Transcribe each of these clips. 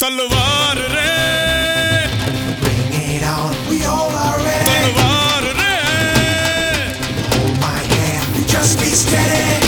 तलवार रे Bring it on, we all are ready. तलवार रे Hold my hand, just be steady.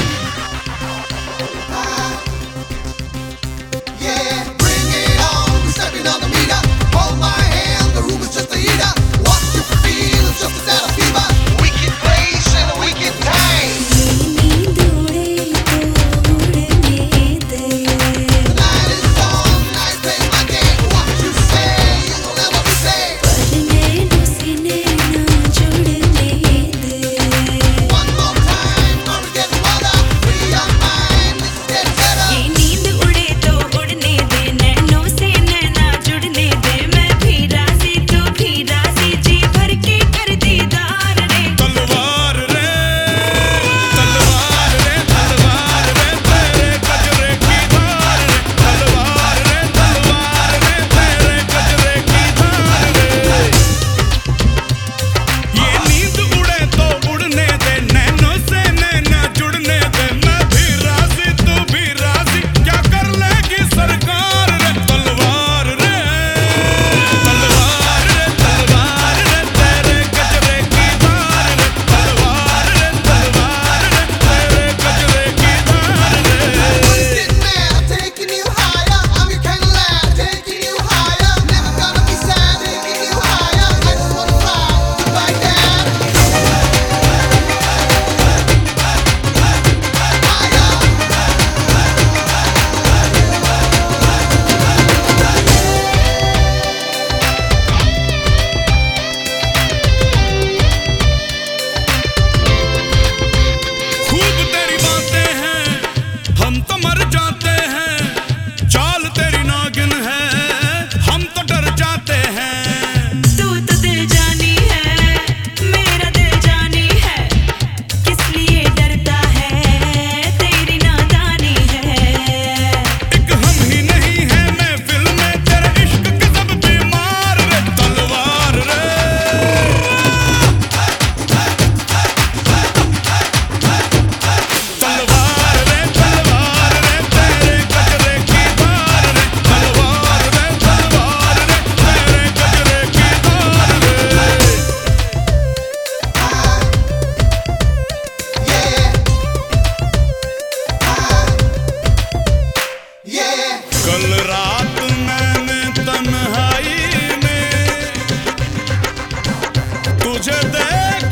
Jardim.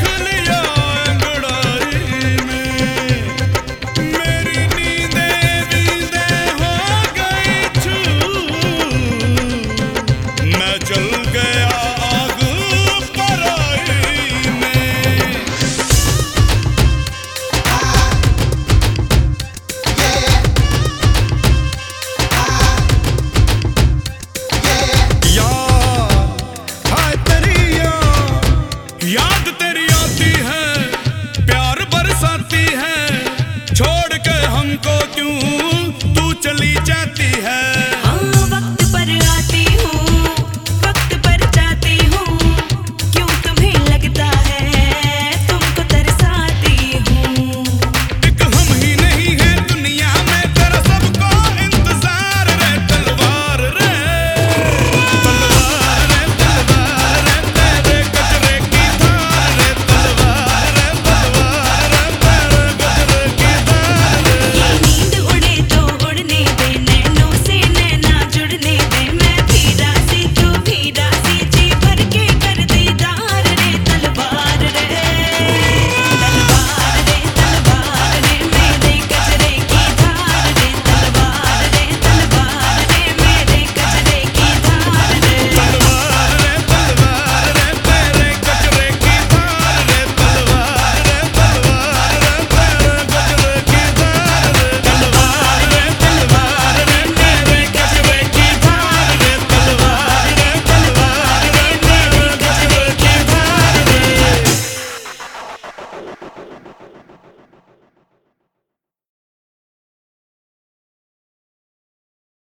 क्यों? तू चली जाती है।